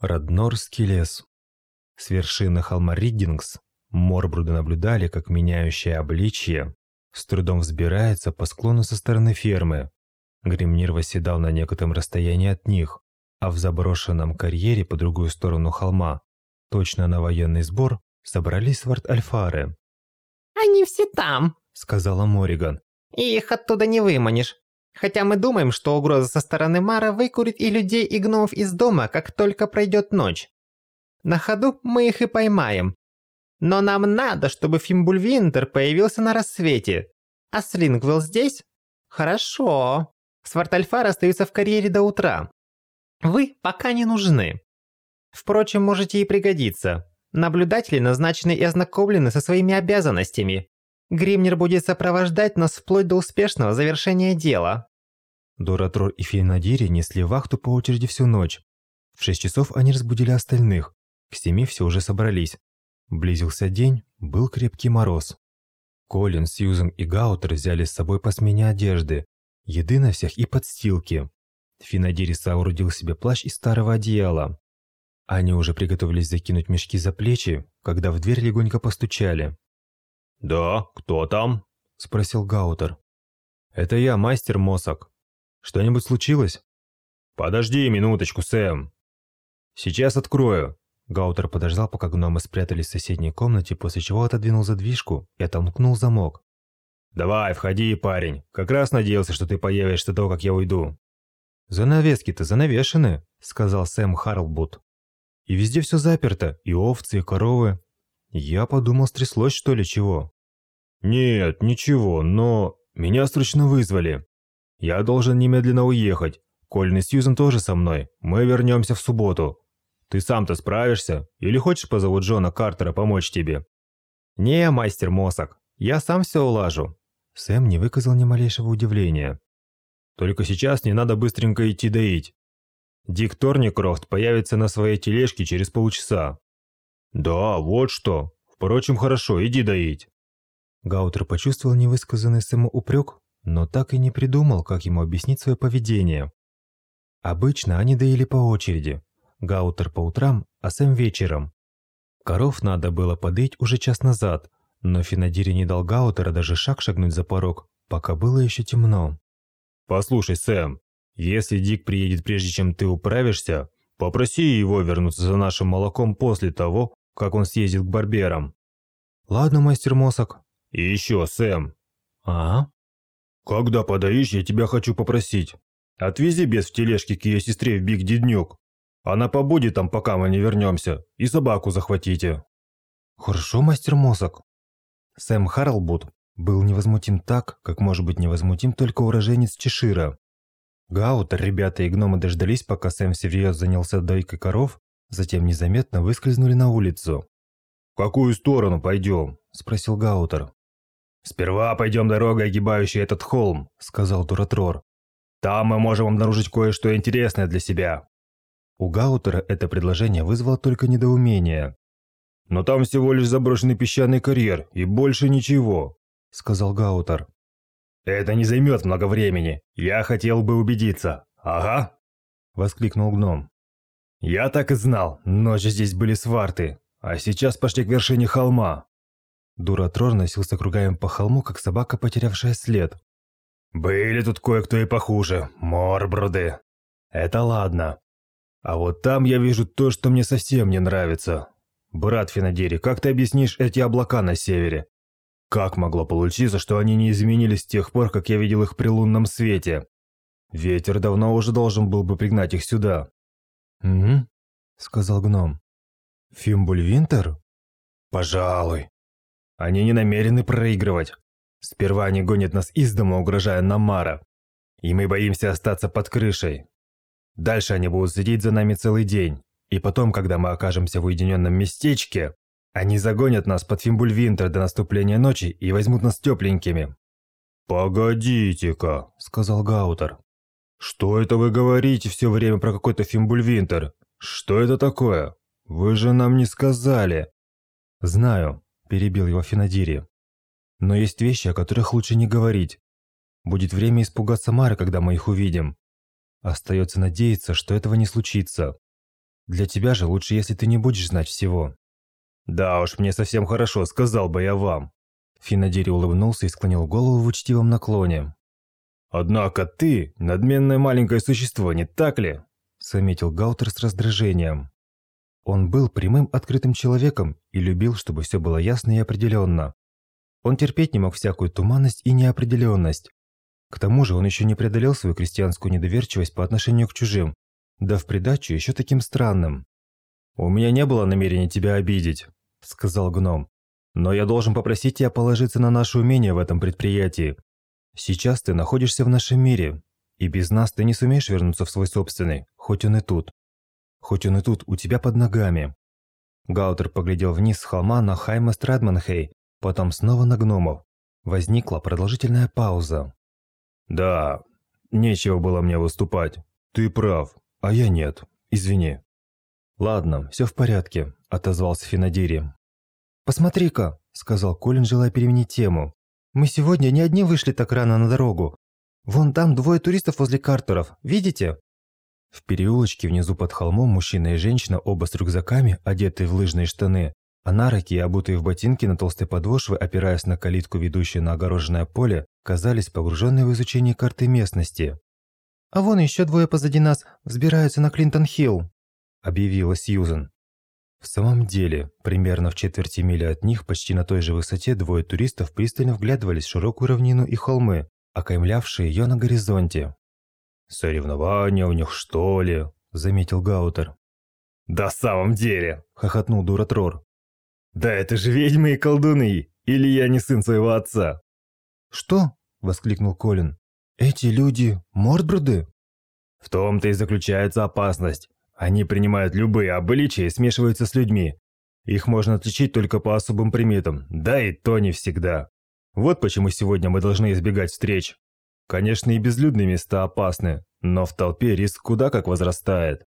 Роднорский лес. С вершины холма Риддингс Морбруды наблюдали, как меняющее обличье с трудом взбирается по склону со стороны фермы. Гремнир восседал на некотором расстоянии от них, а в заброшенном карьере по другую сторону холма, точно на военный сбор, собрались сварт-альфары. «Они все там», — сказала Мориган. «И их оттуда не выманишь. Хотя мы думаем, что угроза со стороны Мара выкурит и людей, и гномов из дома, как только пройдет ночь. На ходу мы их и поймаем. Но нам надо, чтобы Фимбульвинтер появился на рассвете. А Слингвелл здесь? Хорошо. Свартальфар остаются в карьере до утра. Вы пока не нужны. Впрочем, можете и пригодиться. Наблюдатели назначены и ознакомлены со своими обязанностями. Гримнер будет сопровождать нас вплоть до успешного завершения дела. Дуратрор и Фейнадири несли вахту по очереди всю ночь. В шесть часов они разбудили остальных. К семи все уже собрались. Близился день, был крепкий мороз. Колин, Сьюзен и Гаутер взяли с собой по смене одежды, еды на всех и подстилки. Финадири соорудил себе плащ из старого одеяла. Они уже приготовились закинуть мешки за плечи, когда в дверь легонько постучали. «Да, кто там?» – спросил Гаутер. «Это я, мастер Мосок. Что-нибудь случилось?» «Подожди минуточку, Сэм. Сейчас открою». Гаутер подождал, пока гномы спрятались в соседней комнате, после чего отодвинул задвижку и отомкнул замок. «Давай, входи, парень. Как раз надеялся, что ты появишься до того, как я уйду». «Занавески-то занавешены», — сказал Сэм Харлбут. «И везде все заперто, и овцы, и коровы. Я подумал, стряслось что ли чего». «Нет, ничего, но меня срочно вызвали. Я должен немедленно уехать. Колин и Сьюзен тоже со мной. Мы вернемся в субботу. Ты сам-то справишься? Или хочешь позову Джона Картера помочь тебе?» «Не, мастер Мосок, я сам все улажу». Сэм не выказал ни малейшего удивления. «Только сейчас не надо быстренько идти доить. Дик Торникрофт появится на своей тележке через полчаса». «Да, вот что. Впрочем, хорошо, иди доить». Гаутер почувствовал невысказанный Сэму упрек, но так и не придумал, как ему объяснить свое поведение. Обычно они доили по очереди, Гаутер по утрам, а Сэм вечером. Коров надо было подыть уже час назад, но Финадири не дал Гаутера даже шаг шагнуть за порог, пока было еще темно. «Послушай, Сэм, если Дик приедет прежде, чем ты управишься, попроси его вернуться за нашим молоком после того, как он съездит к барберам». «Ладно, мастер Мосок». «И еще, Сэм». «А?» «Когда подаешь, я тебя хочу попросить. Отвези без в тележке к ее сестре в Биг Деднюк. Она побудет там, пока мы не вернемся, и собаку захватите». «Хорошо, мастер Мосок». Сэм Харлбут был невозмутим так, как может быть невозмутим только уроженец Чешира. Гаутер, ребята и гномы дождались, пока Сэм всерьез занялся дойкой коров, затем незаметно выскользнули на улицу. «В какую сторону пойдем?» – спросил Гаутер. «Сперва пойдем дорогой, огибающей этот холм», – сказал Дуратрор. «Там мы можем обнаружить кое-что интересное для себя». У Гаутера это предложение вызвало только недоумение. «Но там всего лишь заброшенный песчаный карьер, и больше ничего», – сказал Гаутер. «Это не займет много времени. Я хотел бы убедиться. Ага!» – воскликнул гном. «Я так и знал. Ночью здесь были сварты. А сейчас пошли к вершине холма». Дуратрор носился кругами по холму, как собака, потерявшая след. «Были тут кое-кто и похуже. Морбруды. Это ладно. А вот там я вижу то, что мне совсем не нравится. Брат Финадири, как ты объяснишь эти облака на севере? Как могло получиться, что они не изменились с тех пор, как я видел их при лунном свете? Ветер давно уже должен был бы пригнать их сюда. «Угу», — сказал гном. «Фимбульвинтер?» «Пожалуй. Они не намерены проигрывать. Сперва они гонят нас из дома, угрожая нам Мара. И мы боимся остаться под крышей. Дальше они будут следить за нами целый день. И потом, когда мы окажемся в уединенном местечке, они загонят нас под Фимбульвинтер до наступления ночи и возьмут нас тепленькими». «Погодите-ка», – сказал Гаутер. «Что это вы говорите все время про какой-то Фимбульвинтер? Что это такое? Вы же нам не сказали». «Знаю», – перебил его Финадири. «Но есть вещи, о которых лучше не говорить. Будет время испугаться Мары, когда мы их увидим. Остается надеяться, что этого не случится. Для тебя же лучше, если ты не будешь знать всего». «Да уж, мне совсем хорошо, сказал бы я вам». Финадири улыбнулся и склонил голову в учтивом наклоне. «Однако ты – надменное маленькое существо, не так ли?» – заметил Гаутер с раздражением. Он был прямым открытым человеком и любил, чтобы все было ясно и определенно. Он терпеть не мог всякую туманность и неопределенность. К тому же он еще не преодолел свою крестьянскую недоверчивость по отношению к чужим, да в придачу еще таким странным. «У меня не было намерения тебя обидеть», – сказал гном. «Но я должен попросить тебя положиться на наше умение в этом предприятии. Сейчас ты находишься в нашем мире, и без нас ты не сумеешь вернуться в свой собственный, хоть он и тут. Хоть он и тут, у тебя под ногами». Гаутер поглядел вниз с холма на Хайма Страдманхей, потом снова на гномов. Возникла продолжительная пауза. «Да, нечего было мне выступать. Ты прав, а я нет. Извини». «Ладно, все в порядке», – отозвался Финадири. «Посмотри-ка», – сказал Колин, желая переменить тему. «Мы сегодня не одни вышли так рано на дорогу. Вон там двое туристов возле картеров, видите?» В переулочке внизу под холмом мужчина и женщина, оба с рюкзаками, одетые в лыжные штаны, а нароки, обутые в ботинки на толстой подошве, опираясь на калитку, ведущую на огороженное поле, казались погруженные в изучение карты местности. «А вон еще двое позади нас взбираются на Клинтон-Хилл», – объявила Сьюзен. В самом деле, примерно в четверти мили от них, почти на той же высоте, двое туристов пристально вглядывались в широкую равнину и холмы, окаймлявшие ее на горизонте. «Соревнования у них, что ли?» – заметил Гаутер. «Да в самом деле!» – хохотнул Дуратрор. «Да это же ведьмы и колдуны! Или я не сын своего отца?» «Что?» – воскликнул Колин. «Эти люди – мордбруды?» «В том-то и заключается опасность. Они принимают любые обличия и смешиваются с людьми. Их можно отличить только по особым приметам, да и то не всегда. Вот почему сегодня мы должны избегать встреч. Конечно, и безлюдные места опасны, но в толпе риск куда как возрастает».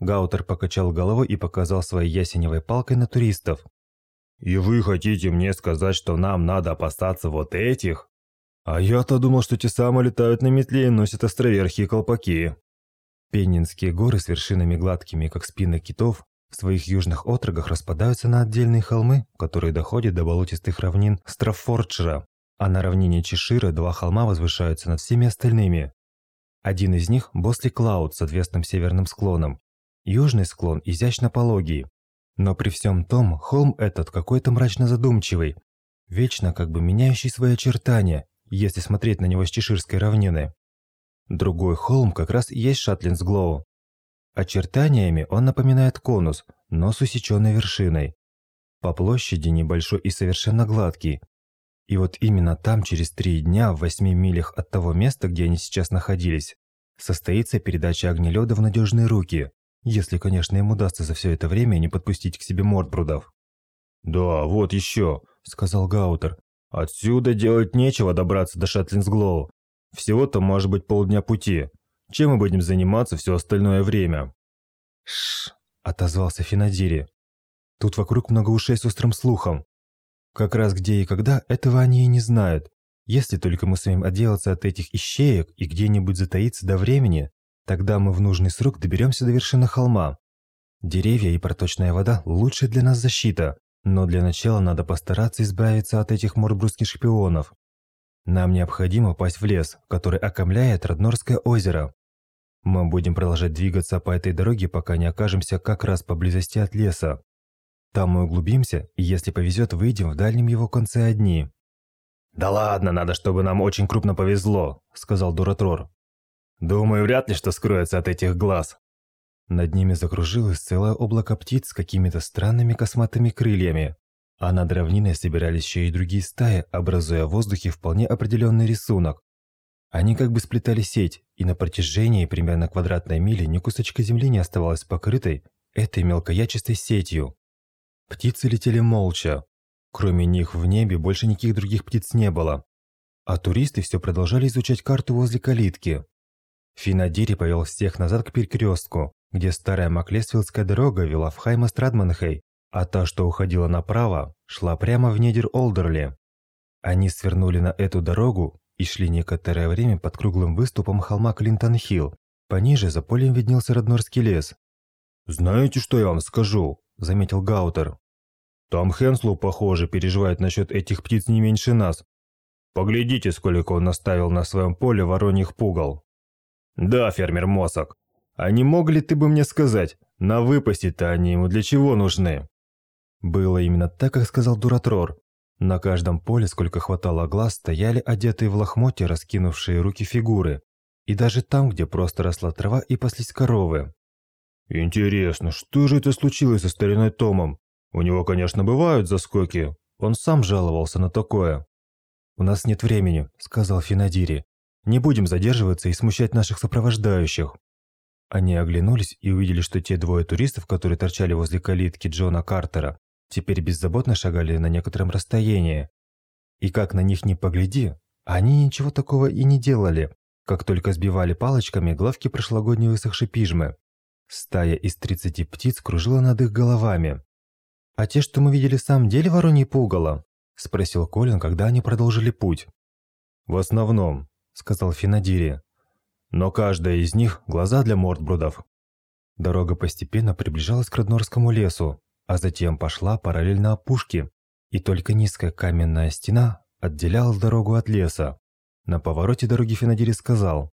Гаутер покачал головой и показал своей ясеневой палкой на туристов. И вы хотите мне сказать, что нам надо опасаться вот этих? А я-то думал, что те самые летают на метле и носят островерхие колпаки. Пеннинские горы с вершинами гладкими, как спины китов, в своих южных отрогах распадаются на отдельные холмы, которые доходят до болотистых равнин Страффордшира, а на равнине Чешира два холма возвышаются над всеми остальными. Один из них – Босли Клауд с отвесным северным склоном. Южный склон изящно пологий, но при всем том, холм этот какой-то мрачно задумчивый, вечно как бы меняющий свои очертания, если смотреть на него с Чеширской равнины. Другой холм как раз и есть Шатлинсглоу. Очертаниями он напоминает конус, но с усеченной вершиной. По площади небольшой и совершенно гладкий. И вот именно там через три дня, в восьми милях от того места, где они сейчас находились, состоится передача огнелёда в надежные руки, если, конечно, им удастся за все это время не подпустить к себе мордбрудов. «Да, вот еще», — сказал Гаутер. «Отсюда делать нечего добраться до Шатлинсглоу. Всего-то может быть полдня пути. Чем мы будем заниматься все остальное время?» «Шш», — отозвался Финадири. «Тут вокруг много ушей с острым слухом. Как раз где и когда, этого они и не знают. Если только мы сумеем отделаться от этих ищеек и где-нибудь затаиться до времени, Тогда мы в нужный срок доберемся до вершины холма. Деревья и проточная вода – лучшая для нас защита, но для начала надо постараться избавиться от этих морбрусских шпионов. Нам необходимо попасть в лес, который окомляет Роднорское озеро. Мы будем продолжать двигаться по этой дороге, пока не окажемся как раз поблизости от леса. Там мы углубимся, и если повезет, выйдем в дальнем его конце одни. «Да ладно, надо, чтобы нам очень крупно повезло», – сказал Дуратрор. Думаю, вряд ли что скроется от этих глаз. Над ними закружилось целое облако птиц с какими-то странными косматыми крыльями, а над равниной собирались еще и другие стаи, образуя в воздухе вполне определенный рисунок. Они как бы сплетали сеть, и на протяжении примерно квадратной мили ни кусочка земли не оставалось покрытой этой мелкоячистой сетью. Птицы летели молча. Кроме них в небе больше никаких других птиц не было. А туристы все продолжали изучать карту возле калитки. Финадири повел всех назад к перекрестку, где старая Маклесфилдская дорога вела в хайма а та, что уходила направо, шла прямо в недер Олдерли. Они свернули на эту дорогу и шли некоторое время под круглым выступом холма Клинтон-Хилл. Пониже за полем виднелся Роднорский лес. «Знаете, что я вам скажу?» – заметил Гаутер. «Том Хенслу, похоже, переживает насчет этих птиц не меньше нас. Поглядите, сколько он наставил на своем поле вороньих пугал». «Да, фермер Мосок. А не мог ли ты бы мне сказать, на выпасти-то они ему для чего нужны?» Было именно так, как сказал Дуратрор. На каждом поле, сколько хватало глаз, стояли одетые в лохмотья, раскинувшие руки фигуры. И даже там, где просто росла трава и паслись коровы. «Интересно, что же это случилось со стариной Томом? У него, конечно, бывают заскоки. Он сам жаловался на такое». «У нас нет времени», – сказал Финадири. «Не будем задерживаться и смущать наших сопровождающих». Они оглянулись и увидели, что те двое туристов, которые торчали возле калитки Джона Картера, теперь беззаботно шагали на некотором расстоянии. И как на них не погляди, они ничего такого и не делали, как только сбивали палочками главки прошлогодней высохшей пижмы. Стая из 30 птиц кружила над их головами. «А те, что мы видели в самом деле вороньи пугало?» – спросил Колин, когда они продолжили путь. «В основном», – сказал Финадири. «Но каждая из них – глаза для мордбрудов». Дорога постепенно приближалась к Роднорскому лесу, а затем пошла параллельно опушке, и только низкая каменная стена отделяла дорогу от леса. На повороте дороги Финадири сказал,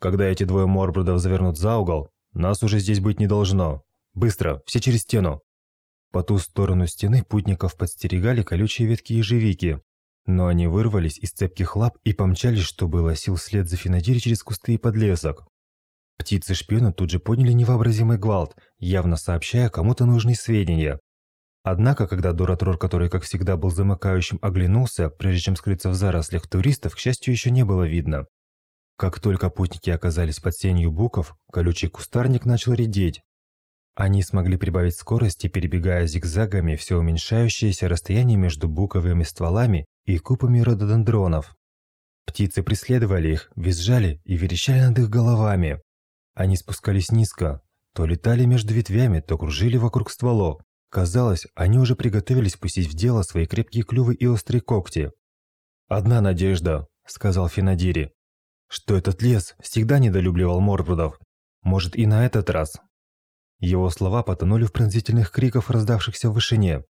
«Когда эти двое морбрудов завернут за угол, нас уже здесь быть не должно. Быстро, все через стену!» По ту сторону стены путников подстерегали колючие ветки ежевики, но они вырвались из цепких лап и помчались, что было сил вслед за Финадири через кусты и подлесок. Птицы-шпиона тут же подняли невообразимый гвалт, явно сообщая кому-то нужные сведения. Однако, когда Дуратрор, который, как всегда, был замыкающим, оглянулся, прежде чем скрыться в зарослях туристов, к счастью, еще не было видно. Как только путники оказались под сенью буков, колючий кустарник начал редеть. Они смогли прибавить скорости, перебегая зигзагами все уменьшающееся расстояние между буковыми стволами и купами рододендронов. Птицы преследовали их, визжали и верещали над их головами. Они спускались низко, то летали между ветвями, то кружили вокруг стволов. Казалось, они уже приготовились пустить в дело свои крепкие клювы и острые когти. «Одна надежда», – сказал Финадири, – «что этот лес всегда недолюбливал Морбрудов. Может, и на этот раз». Его слова потонули в пронзительных криках, раздавшихся в вышине.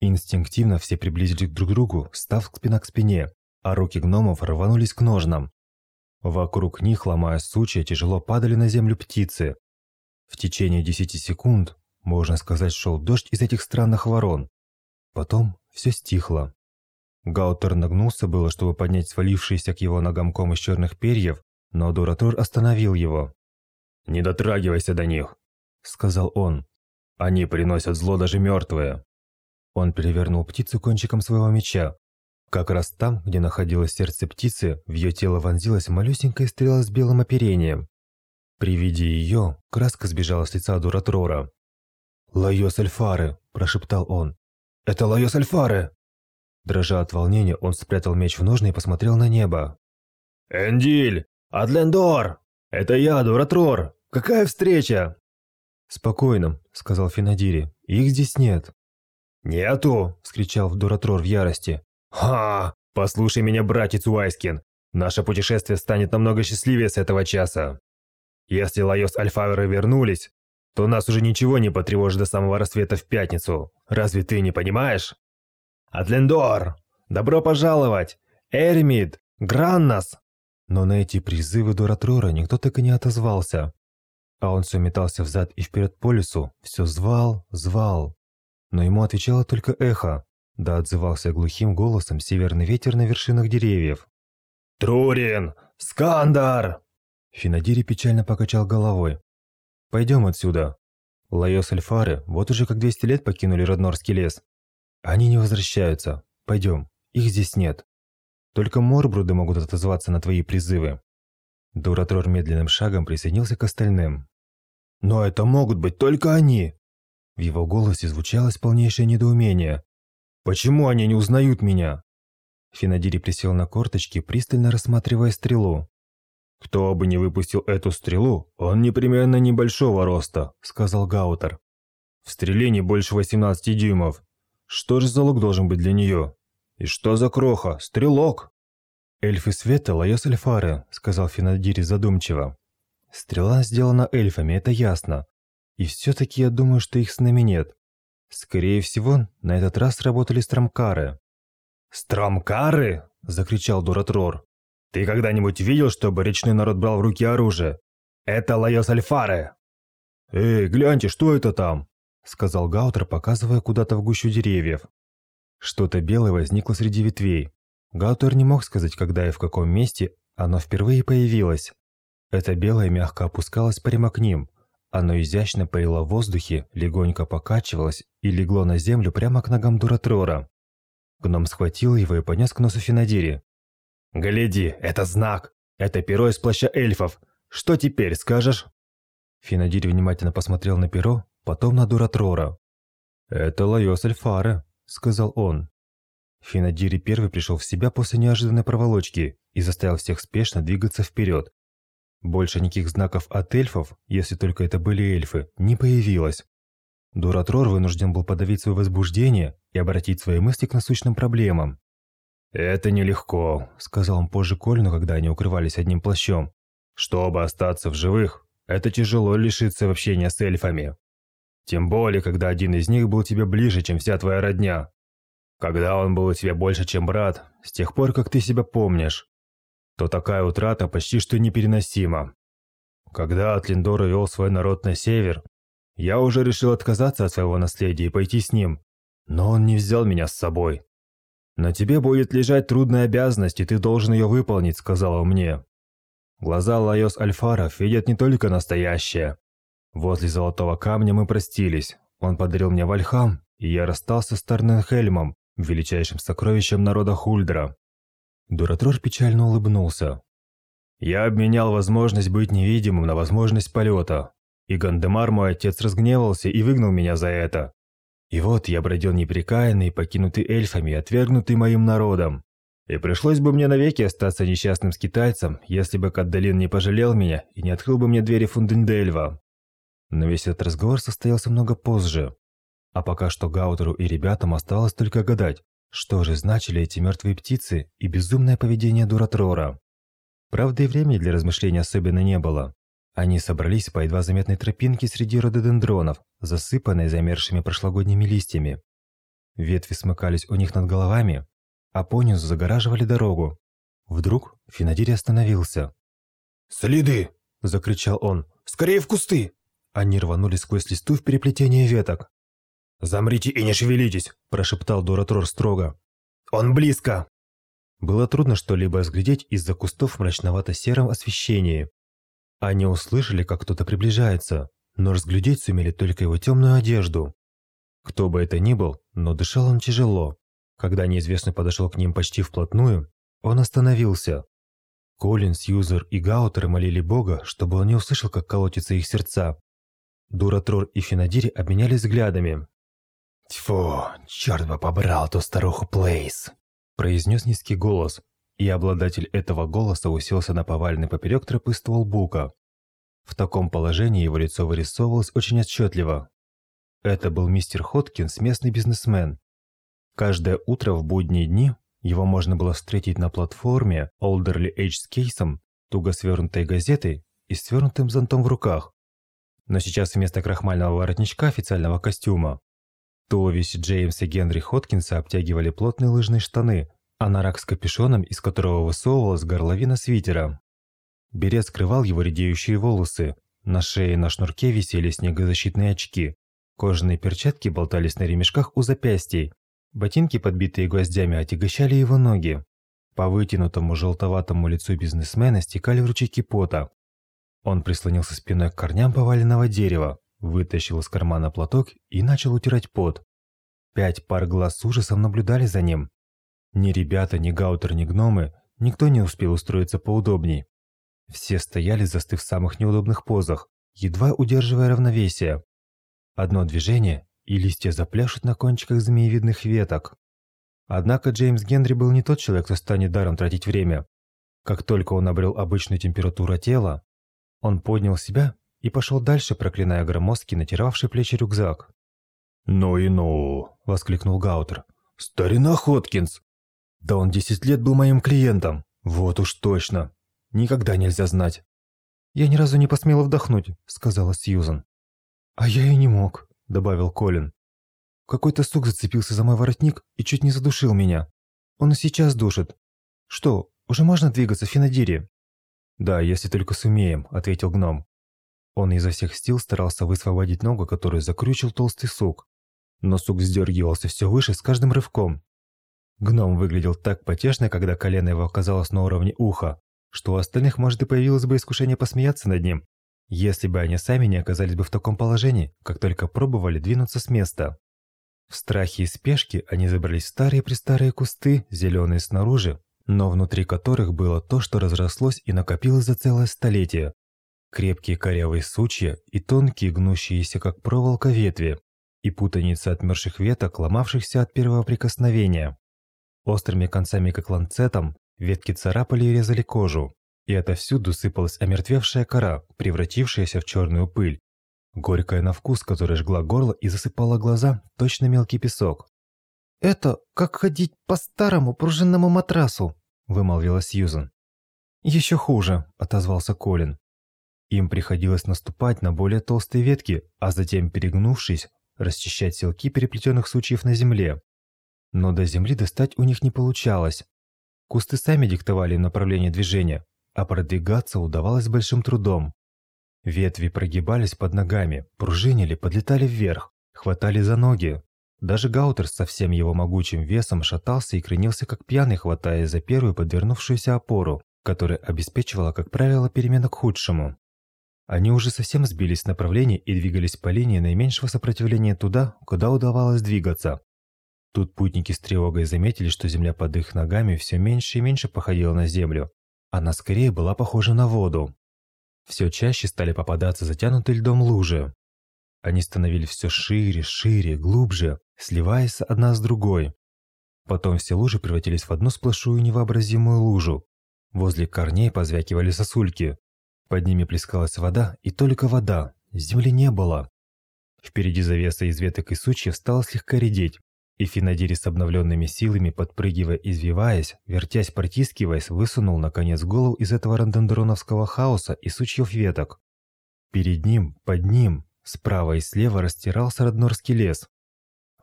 Инстинктивно все приблизились друг к другу, став спина к спине, а руки гномов рванулись к ножнам. Вокруг них, ломая сучья, тяжело падали на землю птицы. В течение десяти секунд, можно сказать, шел дождь из этих странных ворон. Потом все стихло. Гаутер нагнулся было, чтобы поднять свалившийся к его ногам ком из черных перьев, но Дуратор остановил его. «Не дотрагивайся до них», — сказал он. «Они приносят зло даже мертвые». Он перевернул птицу кончиком своего меча, как раз там, где находилось сердце птицы, в ее тело вонзилась малюсенькая стрела с белым оперением. При виде ее, краска сбежала с лица Дуратрора. «Лайос Эльфары!» – прошептал он. «Это Лайос Эльфары!» Дрожа от волнения, он спрятал меч в ножны и посмотрел на небо. «Эндиль! Адлендор! Это я, Дуратрор! Какая встреча?» «Спокойно», – сказал Финадири. «Их здесь нет». «Нету!» – вскричал Дуратрор в ярости. «Ха! Послушай меня, братец Уайскин. Наше путешествие станет намного счастливее с этого часа. Если Лайос Альфаверы вернулись, то нас уже ничего не потревожит до самого рассвета в пятницу. Разве ты не понимаешь? Атлендор! Добро пожаловать! Эрмид! Граннас!» Но на эти призывы Дуратрора никто так и не отозвался. А он все метался взад и вперед по лесу, все звал, звал. Но ему отвечало только эхо, да отзывался глухим голосом северный ветер на вершинах деревьев. «Трурин! Скандар!» Финадири печально покачал головой. «Пойдем отсюда. Лайос Эльфары вот уже как 200 лет покинули Роднорский лес. Они не возвращаются. Пойдем, их здесь нет. Только морбруды могут отозваться на твои призывы». Дуратрор медленным шагом присоединился к остальным. «Но это могут быть только они!» В его голосе звучалось полнейшее недоумение. Почему они не узнают меня?» Финадири присел на корточки, пристально рассматривая стрелу. «Кто бы не выпустил эту стрелу, он непременно небольшого роста», — сказал Гаутер. «В стреле не больше 18 дюймов. Что же залог должен быть для нее? И что за кроха? Стрелок!» «Эльфы света Лайос Эльфары», — сказал Финадири задумчиво. «Стрела сделана эльфами, это ясно. И все-таки я думаю, что их с нами нет. Скорее всего, на этот раз работали стромкары. «Стромкары?» – закричал Дуратрор. «Ты когда-нибудь видел, чтобы речной народ брал в руки оружие? Это Лайос Альфаре!» «Эй, гляньте, что это там?» – сказал Гаутер, показывая куда-то в гущу деревьев. Что-то белое возникло среди ветвей. Гаутер не мог сказать, когда и в каком месте оно впервые появилось. Это белое мягко опускалось прямо к ним. Оно изящно парило в воздухе, легонько покачивалось и легло на землю прямо к ногам Дуратрора. Гном схватил его и понес к носу Финадири. «Гляди, это знак! Это перо из плаща эльфов! Что теперь скажешь?» Финадири внимательно посмотрел на перо, потом на Дуратрора. «Это Лайос Эльфара», — сказал он. Финадири первый пришел в себя после неожиданной проволочки и заставил всех спешно двигаться вперед. Больше никаких знаков от эльфов, если только это были эльфы, не появилось. Дуратрор вынужден был подавить свое возбуждение и обратить свои мысли к насущным проблемам. «Это нелегко», — сказал он позже Кольну, когда они укрывались одним плащом. «Чтобы остаться в живых, это тяжело лишиться общения с эльфами. Тем более, когда один из них был тебе ближе, чем вся твоя родня. Когда он был у тебя больше, чем брат, с тех пор, как ты себя помнишь, то такая утрата почти что непереносима. Когда Атлиндор вел свой народ на север, я уже решил отказаться от своего наследия и пойти с ним, но он не взял меня с собой. «На тебе будет лежать трудная обязанность, и ты должен ее выполнить», — сказала мне. Глаза Лайос Альфаров видят не только настоящее. Возле Золотого Камня мы простились. Он подарил мне Вальхам, и я расстался с Тарненхельмом, величайшим сокровищем народа Хульдра. Дуратрор печально улыбнулся. Я обменял возможность быть невидимым на возможность полета. И Гандемар, мой отец, разгневался и выгнал меня за это. И вот я бродил непрекаянный, покинутый эльфами, отвергнутый моим народом. И пришлось бы мне навеки остаться несчастным скитальцем, если бы Каддалин не пожалел меня и не открыл бы мне двери Фундендельва. Но весь этот разговор состоялся много позже. А пока что Гаутеру и ребятам оставалось только гадать, что же значили эти мертвые птицы и безумное поведение Дуратрора. Правда, и времени для размышлений особенно не было. Они собрались по едва заметной тропинке среди рододендронов, засыпанной замерзшими прошлогодними листьями. Ветви смыкались у них над головами, а понизу загораживали дорогу. Вдруг Финадири остановился. «Следы!» – закричал он. «Скорее в кусты!» Они рванули сквозь листу в переплетение веток. «Замрите и не шевелитесь!» – прошептал Дуратрор строго. «Он близко!» Было трудно что-либо разглядеть из-за кустов в мрачновато-сером освещении. Они услышали, как кто-то приближается, но разглядеть сумели только его темную одежду. Кто бы это ни был, но дышал он тяжело. Когда неизвестный подошел к ним почти вплотную, он остановился. Колин, Сьюзер и Гаутер молили Бога, чтобы он не услышал, как колотятся их сердца. Дуратрор и Финадири обменялись взглядами. «Тьфу, черт бы побрал ту старуху Плейс!» произнес низкий голос, и обладатель этого голоса уселся на поваленный поперек тропы ствол бука. В таком положении его лицо вырисовывалось очень отчетливо. Это был мистер Хоткинс, местный бизнесмен. Каждое утро в будние дни его можно было встретить на платформе Олдерли Эйдж с кейсом, туго свернутой газетой и свернутым зонтом в руках. Но сейчас вместо крахмального воротничка официального костюма туловище Джеймса Генри Хоткинса обтягивали плотные лыжные штаны, анорак с капюшоном, из которого высовывалась горловина свитера. Берет скрывал его редеющие волосы. На шее на шнурке висели снегозащитные очки. Кожаные перчатки болтались на ремешках у запястий. Ботинки, подбитые гвоздями, отягощали его ноги. По вытянутому желтоватому лицу бизнесмена стекали ручейки пота. Он прислонился спиной к корням поваленного дерева, вытащил из кармана платок и начал утирать пот. Пять пар глаз с ужасом наблюдали за ним. Ни ребята, ни гаутер, ни гномы, никто не успел устроиться поудобней. Все стояли, застыв в самых неудобных позах, едва удерживая равновесие. Одно движение, и листья запляшут на кончиках змеевидных веток. Однако Джеймс Генри был не тот человек, кто станет даром тратить время. Как только он обрел обычную температуру тела, он поднял себя и пошел дальше, проклиная громоздкий, натиравший плечи рюкзак. «Ну и ну!» – воскликнул Гаутер. «Старина Хоткинс! Да он десять лет был моим клиентом! Вот уж точно! Никогда нельзя знать!» «Я ни разу не посмела вдохнуть», – сказала Сьюзан. «А я и не мог», – добавил Колин. «Какой-то сук зацепился за мой воротник и чуть не задушил меня. Он и сейчас душит. Что, уже можно двигаться, Финадири?» «Да, если только сумеем», – ответил гном. Он изо всех сил старался высвободить ногу, которую закрючил толстый сук. Но сук сдергивался все выше с каждым рывком. Гном выглядел так потешно, когда колено его оказалось на уровне уха, что у остальных, может, и появилось бы искушение посмеяться над ним, если бы они сами не оказались бы в таком положении, как только пробовали двинуться с места. В страхе и спешке они забрались в старые-престарые кусты, зеленые снаружи, но внутри которых было то, что разрослось и накопилось за целое столетие. Крепкие корявые сучья и тонкие, гнущиеся как проволока ветви, и путаница отмерших веток, ломавшихся от первого прикосновения. Острыми концами, как ланцетом, ветки царапали и резали кожу, и отовсюду сыпалась омертвевшая кора, превратившаяся в черную пыль, горькая на вкус, которая жгла горло и засыпала глаза, точно мелкий песок. «Это как ходить по старому пружинному матрасу», – вымолвила Сьюзен. «Еще хуже», – отозвался Колин. Им приходилось наступать на более толстые ветки, а затем, перегнувшись, расчищать селки переплетенных сучьев на земле. Но до земли достать у них не получалось. Кусты сами диктовали им направление движения, а продвигаться удавалось большим трудом. Ветви прогибались под ногами, пружинили, подлетали вверх, хватали за ноги. Даже Гаутер со всем его могучим весом шатался и кренился как пьяный, хватая за первую подвернувшуюся опору, которая обеспечивала, как правило, перемену к худшему. Они уже совсем сбились с направления и двигались по линии наименьшего сопротивления туда, куда удавалось двигаться. Тут путники с тревогой заметили, что земля под их ногами все меньше и меньше походила на землю. Она скорее была похожа на воду. Все чаще стали попадаться затянутые льдом лужи. Они становились все шире, шире, глубже, сливаясь одна с другой. Потом все лужи превратились в одну сплошную невообразимую лужу. Возле корней позвякивали сосульки, под ними плескалась вода, и только вода. Земли не было. Впереди завеса из веток и сучьев стала слегка редеть, и Финадири с обновленными силами, подпрыгивая извиваясь, вертясь, протискиваясь, высунул, наконец, голову из этого рандендроновского хаоса и сучьев веток. Перед ним, под ним, справа и слева растирался роднорский лес.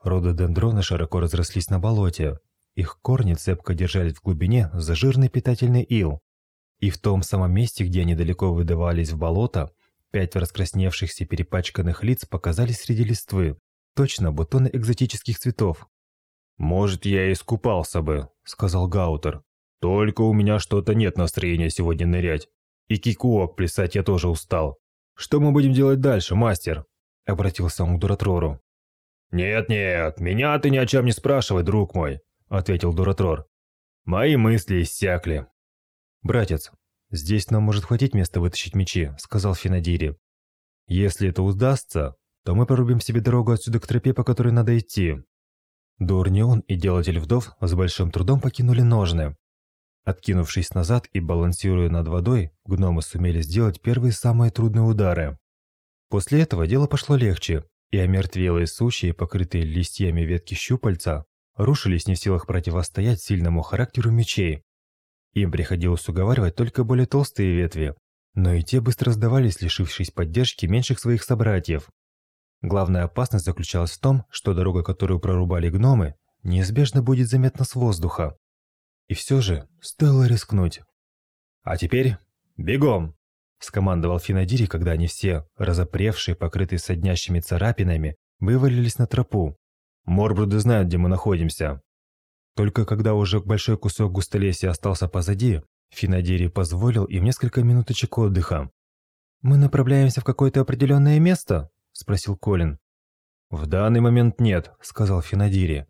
Рододендроны широко разрослись на болоте. Их корни цепко держались в глубине за жирный питательный ил. И в том самом месте, где они далеко выдавались в болото, пять раскрасневшихся перепачканных лиц показались среди листвы, точно бутоны экзотических цветов. «Может, я и искупался бы», — сказал Гаутер. «Только у меня что-то нет настроения сегодня нырять. И кикуок плясать я тоже устал. Что мы будем делать дальше, мастер?» — обратился он к Дуратрору. «Нет-нет, меня ты ни о чем не спрашивай, друг мой», — ответил Дуратрор. «Мои мысли иссякли. «Братец, здесь нам может хватить места вытащить мечи», — сказал Финадири. «Если это удастся, то мы прорубим себе дорогу отсюда к тропе, по которой надо идти». Дурнион и Делатель Вдов с большим трудом покинули ножны. Откинувшись назад и балансируя над водой, гномы сумели сделать первые самые трудные удары. После этого дело пошло легче, и омертвелые сучьи, покрытые листьями ветки щупальца, рушились не в силах противостоять сильному характеру мечей, им приходилось уговаривать только более толстые ветви, но и те быстро сдавались, лишившись поддержки меньших своих собратьев. Главная опасность заключалась в том, что дорога, которую прорубали гномы, неизбежно будет заметна с воздуха. И все же стоило рискнуть. «А теперь бегом!» – скомандовал Финадири, когда они все, разопревшие, покрытые соднящими царапинами, вывалились на тропу. «Морбруды знают, где мы находимся. Только когда уже большой кусок густолесья остался позади, Финадири позволил им несколько минуточек отдыха. «Мы направляемся в какое-то определенное место?» – спросил Колин. «В данный момент нет», – сказал Финадири.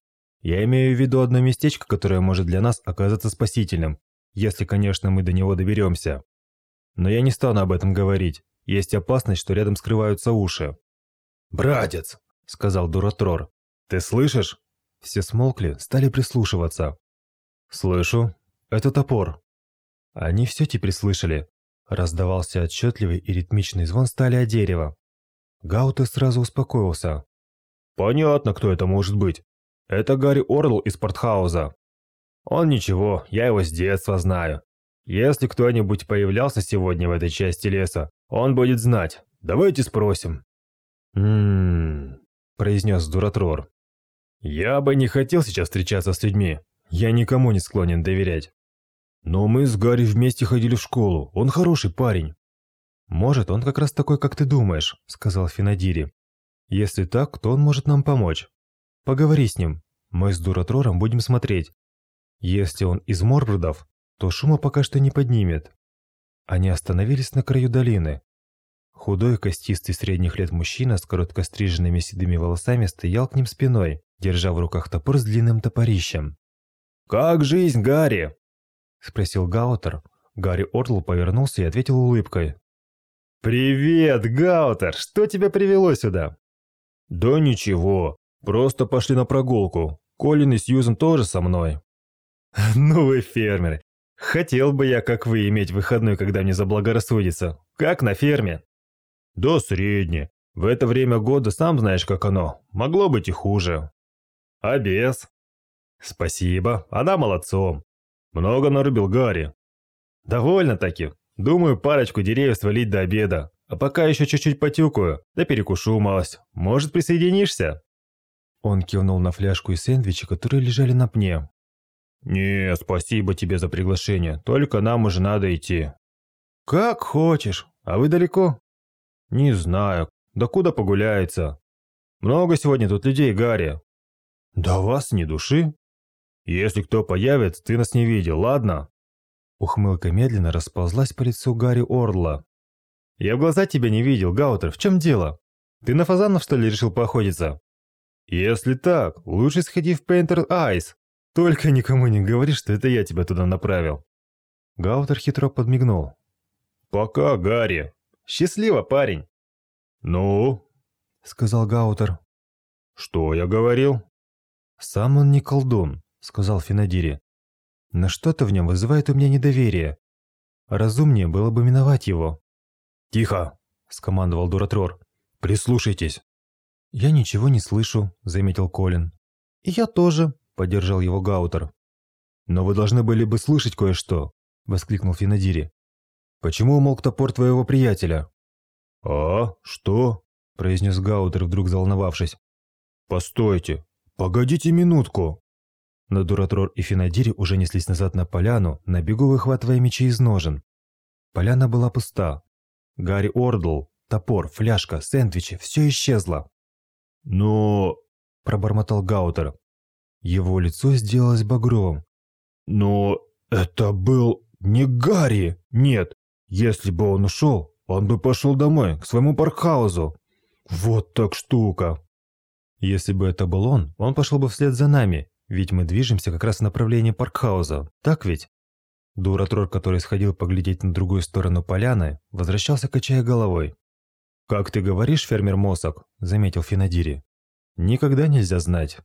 «Я имею в виду одно местечко, которое может для нас оказаться спасительным, если, конечно, мы до него доберемся. Но я не стану об этом говорить. Есть опасность, что рядом скрываются уши». «Братец», – сказал Дуратрор, – «ты слышишь?» Все смолкли, стали прислушиваться. «Слышу. Это топор». Они все теперь слышали. Раздавался отчетливый и ритмичный звон стали о дерево. Гауте сразу успокоился. «Понятно, кто это может быть. Это Гарри Орл из Портхауза. Он ничего, я его с детства знаю. Если кто-нибудь появлялся сегодня в этой части леса, он будет знать. Давайте спросим». «М-м-м», произнес Дуратрор. «Я бы не хотел сейчас встречаться с людьми. Я никому не склонен доверять. Но мы с Гарри вместе ходили в школу. Он хороший парень». «Может, он как раз такой, как ты думаешь», — сказал Финадири. «Если так, то он может нам помочь. Поговори с ним. Мы с Дуратрором будем смотреть. Если он из Морбрудов, то шума пока что не поднимет». Они остановились на краю долины. Худой, костистый средних лет мужчина с коротко стриженными седыми волосами стоял к ним спиной, держа в руках топор с длинным топорищем. «Как жизнь, Гарри?» – спросил Гаутер. Гарри Ордл повернулся и ответил улыбкой. «Привет, Гаутер! Что тебя привело сюда?» «Да ничего, просто пошли на прогулку. Колин и Сьюзен тоже со мной». «Ну вы фермеры! Хотел бы я, как вы, иметь выходной, когда мне заблагорассудится. Как на ферме?» «Да средне. В это время года сам знаешь, как оно. Могло быть и хуже». «А без?» «Спасибо. Она молодцом. Много нарубил Гарри». «Довольно-таки. Думаю, парочку деревьев свалить до обеда. А пока еще чуть-чуть потюкаю, да перекушу малость. Может, присоединишься?» Он кивнул на фляжку и сэндвичи, которые лежали на пне. «Не, спасибо тебе за приглашение. Только нам уже надо идти». «Как хочешь. А вы далеко?» «Не знаю. Да куда погуляется? Много сегодня тут людей, Гарри». «Да вас ни души». «Если кто появится, ты нас не видел, ладно?» Ухмылка медленно расползлась по лицу Гарри Ордла. «Я в глаза тебя не видел, Гаутер, в чем дело? Ты на фазанов, что ли, решил поохотиться?» «Если так, лучше сходи в Painter Айс. Только никому не говори, что это я тебя туда направил». Гаутер хитро подмигнул. «Пока, Гарри. Счастливо, парень!» «Ну?» — сказал Гаутер. «Что я говорил?» «Сам он не колдун», — сказал Финадири. «Но что-то в нем вызывает у меня недоверие. Разумнее было бы миновать его». «Тихо!» — скомандовал Дуратрор. «Прислушайтесь!» «Я ничего не слышу», — заметил Колин. «И я тоже», — поддержал его Гаутер. «Но вы должны были бы слышать кое-что», — воскликнул Финадири. «Почему умолк топор твоего приятеля?» «А, что?» – произнес Гаутер, вдруг заволновавшись. «Постойте, погодите минутку!» Но Дуратрор и Финадири уже неслись назад на поляну, на бегу выхватывая мечи из ножен. Поляна была пуста. Гарри Ордл, топор, фляжка, сэндвичи – все исчезло. «Но...» – пробормотал Гаутер. Его лицо сделалось багровым. «Но это был не Гарри! Нет, если бы он ушел, он бы пошел домой, к своему паркхаузу. Вот так штука. Если бы это был он, он пошел бы вслед за нами, ведь мы движемся как раз в направлении паркхауза. Так ведь? Дуратрор, который сходил поглядеть на другую сторону поляны, возвращался, качая головой. «Как ты говоришь, фермер Мосок», — заметил Финадири. «Никогда нельзя знать.